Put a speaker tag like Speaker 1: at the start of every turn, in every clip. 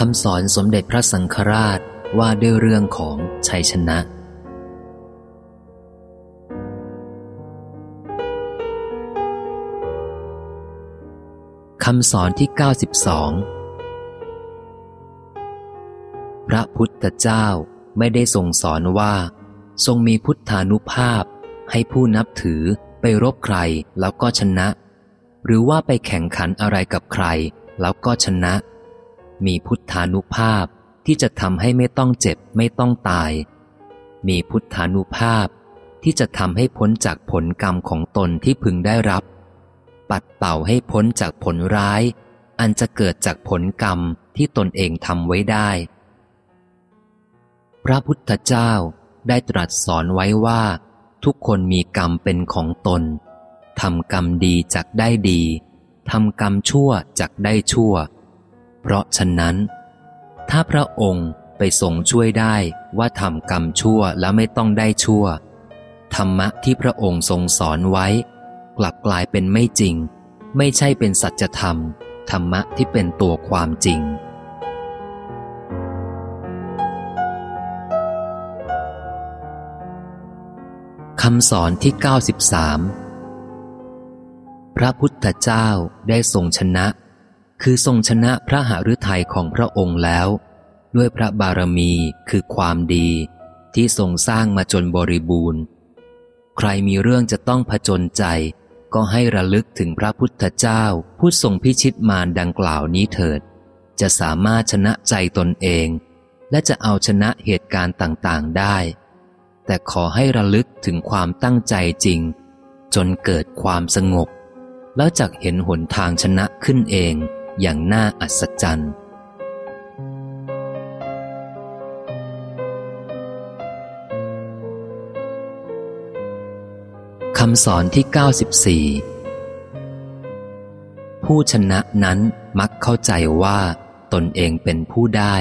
Speaker 1: คำสอนสมเด็จพระสังฆราชว่าด้วยเรื่องของชัยชนะ คำสอนที่ 92 พระพุทธเจ้าไม่ได้ทรงสอนว่า ทรงมีพุทธานุภาพ ให้ผู้นับถือไปรบใครแล้วก็ชนะ หรือว่าไปแข่งขันอะไรกับใครแล้วก็ชนะ มีพุทธานุภาพที่จะทำให้ไม่ต้องเจ็บไม่ต้องตาย มีพุทธานุภาพที่จะทำให้พ้นจากผลกรรมของตนที่พึงได้รับ ปัดเป่าให้พ้นจากผลร้าย อันจะเกิดจากผลกรรมที่ตนเองทำไว้ได้ พระพุทธเจ้าได้ตรัสสอนไว้ว่า ทุกคนมีกรรมเป็นของตนทำกรรมดีจักได้ดีทำกรรมชั่วจักได้ชั่ว เพราะฉะนั้น ถ้าพระองค์ไปทรงช่วยได้ว่าทำกรรมชั่วแล้วไม่ต้องได้ชั่ว ธรรมะที่พระองค์ทรงสอนไว้ กลับกลายเป็นไม่จริง ไม่ใช่เป็นสัจธรรม ธรรมะที่เป็นตัวความจริงคำสอนที่ 93 พระพุทธเจ้าได้ทรงชนะ คือทรงชนะพระหฤทัยของพระองค์แล้ว ด้วยพระบารมีคือความดี ที่ทรงสร้างมาจนบริบูรณ์ ใครมีเรื่องจะต้องผจญใจ ก็ให้ระลึกถึงพระพุทธเจ้า ผู้ทรงพิชิตมารดังกล่าวนี้เถิด จะสามารถชนะใจตนเอง และจะเอาชนะเหตุการณ์ต่างๆได้ แต่ขอให้ระลึกถึงความตั้งใจจริง จนเกิดความสงบ แล้วจักเห็นหนทางชนะขึ้นเอง อย่างน่าอัศจรรย์ คำสอนที่ 94 ผู้ชนะนั้นมักเข้าใจว่าตนเองเป็นผู้ได้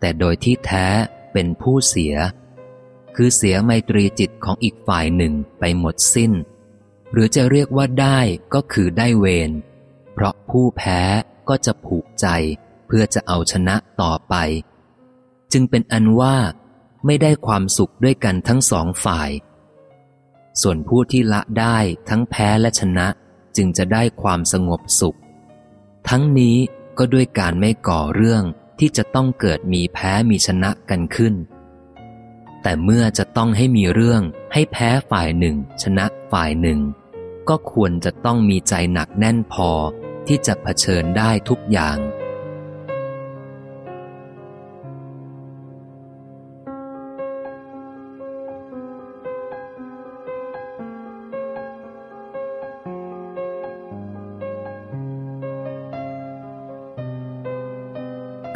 Speaker 1: แต่โดยที่แท้เป็นผู้เสีย คือเสียไมตรีจิตของอีกฝ่ายหนึ่งไปหมดสิ้น หรือจะเรียกว่าได้ก็คือได้เวร เพราะผู้แพ้ก็จะผูกใจเพื่อจะเอาชนะต่อไป จึงเป็นอันว่าไม่ได้ความสุขด้วยกันทั้งสองฝ่าย ส่วนผู้ที่ละได้ทั้งแพ้และชนะจึงจะได้ความสงบสุข ทั้งนี้ก็ด้วยการไม่ก่อเรื่องที่จะต้องเกิดมีแพ้มีชนะกันขึ้น แต่เมื่อจะต้องให้มีเรื่องให้แพ้ฝ่ายหนึ่ง ชนะฝ่ายหนึ่ง ก็ควรจะต้องมีใจหนักแน่นพอ ที่จะเผชิญได้ทุกอย่าง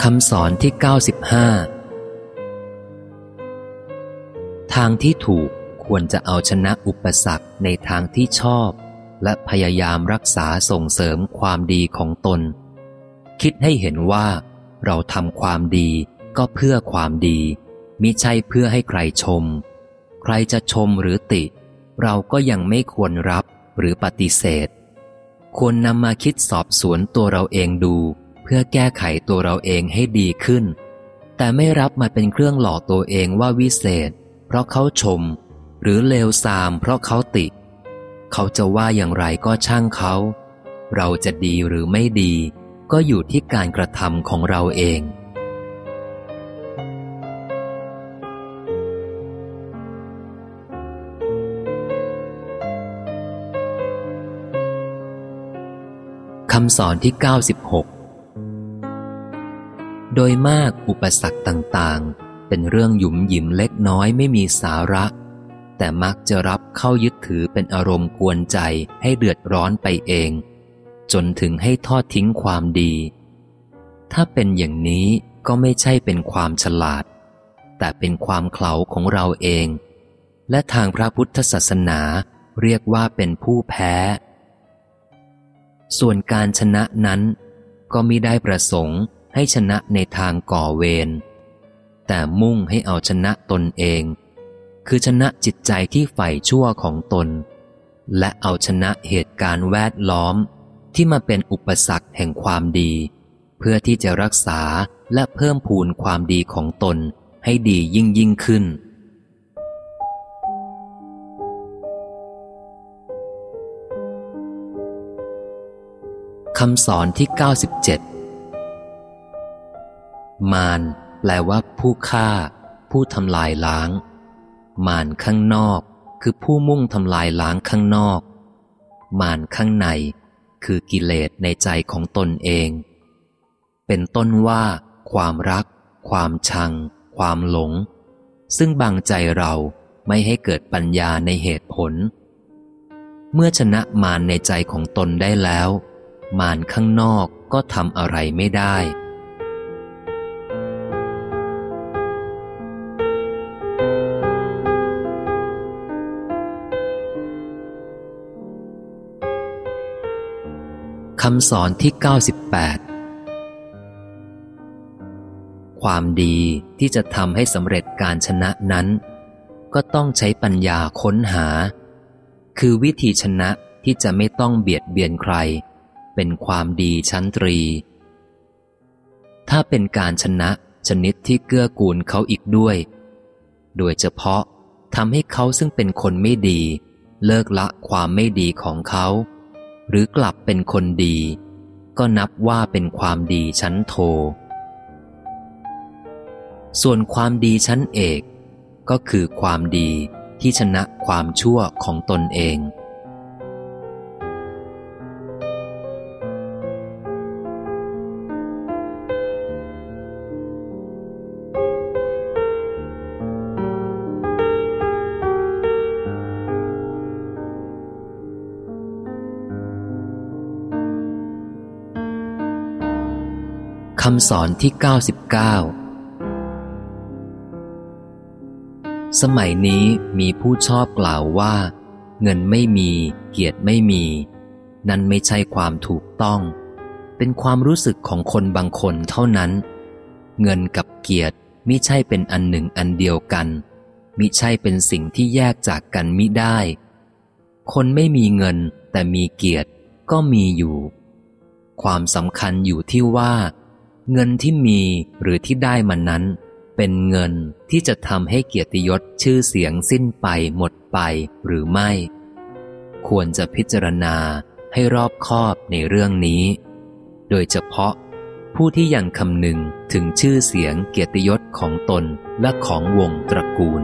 Speaker 1: คำสอนที่ 95 ทางที่ถูกควรจะเอาชนะอุปสรรคในทางที่ชอบ และพยายามรักษาส่งเสริมความดีของตน คิดให้เห็นว่า เราทำความดีก็เพื่อความดีมิใช่เพื่อให้ใครชม ใครจะชมหรือติ เราก็ยังไม่ควรรับหรือปฏิเสธ ควรนำมาคิดสอบสวนตัวเราเองดู เพื่อแก้ไขตัวเราเองให้ดีขึ้น แต่ไม่รับมาเป็นเครื่องหลอกตัวเองว่าวิเศษ เพราะเขาชม หรือเลวทรามเพราะเขาติ เขาจะว่าอย่างไรก็ช่างเขา เราจะดีหรือไม่ดี ก็อยู่ที่การกระทำของเราเอง คำสอนที่ 96 โดยมากอุปสรรคต่างๆ เป็นเรื่องหยุมหยิมเล็กน้อยไม่มีสาระ แต่มักจะรับเข้ายึดถือเป็นอารมณ์กวนใจให้เดือดร้อนไปเอง จนถึงให้ทอดทิ้งความดี ถ้าเป็นอย่างนี้ก็ไม่ใช่เป็นความฉลาด แต่เป็นความเขลาของเราเอง และทางพระพุทธศาสนาเรียกว่าเป็นผู้แพ้ ส่วนการชนะนั้น ก็มิได้ประสงค์ให้ชนะในทางก่อเวรแต่มุ่งให้เอาชนะตนเอง คือชนะจิตใจที่ใฝ่ชั่วของตน และเอาชนะเหตุการณ์แวดล้อม ที่มาเป็นอุปสรรคแห่งความดี เพื่อที่จะรักษาและเพิ่มพูนความดีของตนให้ดียิ่งยิ่งขึ้น คำสอนที่ 97 มารแปลว่าผู้ฆ่า ผู้ทำลายล้าง มารข้างนอก คือผู้มุ่งทำลายล้างข้างนอก มารข้างใน คือกิเลสในใจของตนเอง เป็นต้นว่า ความรัก ความชัง ความหลง ซึ่งบังใจเราไม่ให้เกิดปัญญาในเหตุผล เมื่อชนะมารในใจของตนได้แล้ว มารข้างนอกก็ทำอะไรไม่ได้ คำสอนที่ 98 ความดีที่จะทำให้สำเร็จการชนะนั้น ก็ต้องใช้ปัญญาค้นหา คือวิธีชนะที่จะไม่ต้องเบียดเบียนใคร เป็นความดีชั้นตรี ถ้าเป็นการชนะชนิดที่เกื้อกูลเขาอีกด้วย โดยเฉพาะทำให้เขาซึ่งเป็นคนไม่ดี เลิกละความไม่ดีของเขา หรือกลับเป็นคนดี ก็นับว่าเป็นความดีชั้นโท ส่วนความดีชั้นเอก ก็คือความดีที่ชนะความชั่วของตนเอง คำสอนที่ 99 สมัยนี้มีผู้ชอบกล่าวว่า เงินไม่มี เกียรติไม่มี นั่นไม่ใช่ความถูกต้อง เป็นความรู้สึกของคนบางคนเท่านั้น เงินกับเกียรติมิใช่เป็นอันหนึ่งอันเดียวกัน มิใช่เป็นสิ่งที่แยกจากกันมิได้ คนไม่มีเงินแต่มีเกียรติก็มีอยู่ความสำคัญอยู่ที่ว่า เงินที่มีหรือที่ได้มานั้น เป็นเงินที่จะทำให้เกียรติยศชื่อเสียงสิ้นไปหมดไปหรือไม่ ควรจะพิจารณาให้รอบคอบในเรื่องนี้ โดยเฉพาะ ผู้ที่ยังคำนึงถึงชื่อเสียงเกียรติยศของตนและของวงตระกูล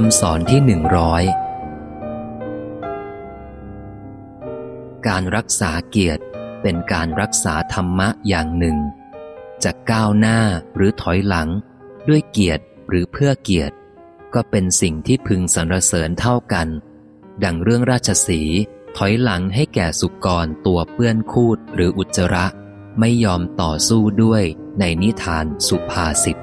Speaker 1: คำสอนที่หนึ่งร้อยการรักษาเกียรติเป็นการรักษาธรรมะอย่างหนึ่ง จะก้าวหน้าหรือถอยหลัง ด้วยเกียรติหรือเพื่อเกียรติ ก็เป็นสิ่งที่พึงสรรเสริญเท่ากัน ดังเรื่องราชสีถอยหลังให้แก่สุกรตัวเปื้อนคูดหรืออุจจระ ไม่ยอมต่อสู้ด้วยในนิทานสุภาษิต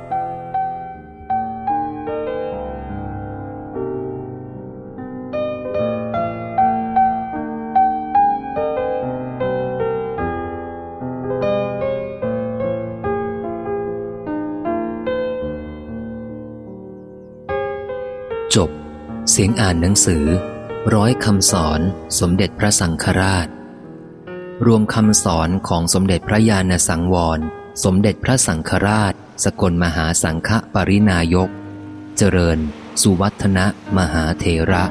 Speaker 1: จบ เสียงอ่านหนังสือ ร้อยคำสอนสมเด็จพระสังฆราช รวมคำสอนของสมเด็จพระญาณสังวร สมเด็จพระสังฆราช สกลมหาสังฆปรินายก เจริญ สุวัฒนะมหาเทระ